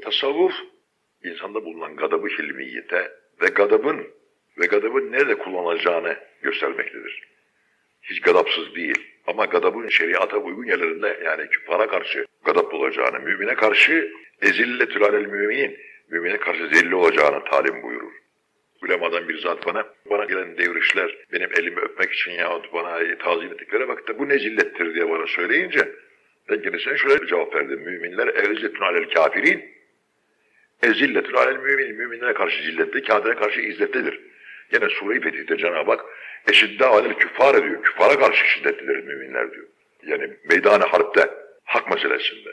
Tasavvuf insanda bulunan gadabı hilmiyete ve gadabın ve gadabın nerede kullanılacağını göstermektedir. Hiç gadapsız değil ama gadabın şeriata uygun yerlerinde yani küfara karşı gadap olacağını, mümine karşı ezilletül alel müminin, mümine karşı zelli olacağını talim buyurur. Ulemadan bir zat bana, bana gelen devrişler benim elimi öpmek için yahut bana tazim ettikleri vakitte bu ne zillettir diye bana söyleyince ben kendisine şöyle cevap verdim. Müminler ezilletül alel kafirin, ezilletül alel mümin, müminlere karşı zilletli, kafire karşı izzetlidir. Yine Sure-i Fetih'te Cenab-ı Hak eşidde alel küffar diyor. Küffara karşı şiddetlidir müminler diyor. Yani meydan-ı harpte, hak meselesinde.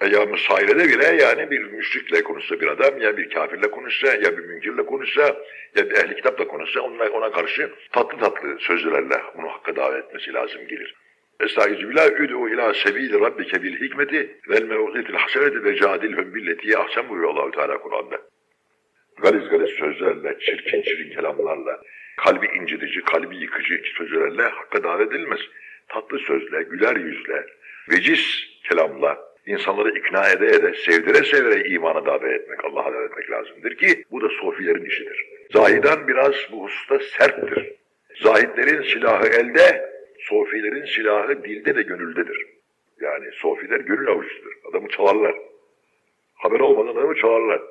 Eyyam-ı sahilede bile yani bir müşrikle konuşsa bir adam ya bir kafirle konuşsa ya bir münkirle konuşsa ya bir ehli kitapla konuşsa ona, ona karşı tatlı tatlı sözlerle bunu hakka davet etmesi lazım gelir. Estaizu billah üdü ila sebili rabbike bil hikmeti vel mevzitil haseneti ve cadilhum billeti ahsen buyuruyor Allahu Teala Kur'an'da. Galiz galiz sözlerle, çirkin çirkin kelamlarla, kalbi incitici, kalbi yıkıcı sözlerle hakka davet edilmez. Tatlı sözle, güler yüzle, vecis kelamla, insanları ikna ede ede, sevdire sevdire imana davet etmek, Allah'a davet etmek lazımdır ki bu da sofilerin işidir. Zahidan biraz bu hususta serttir. Zahidlerin silahı elde, sofilerin silahı dilde ve gönüldedir. Yani sofiler gönül avucudur. Adamı çalarlar. Haber olmadan adamı çalarlar.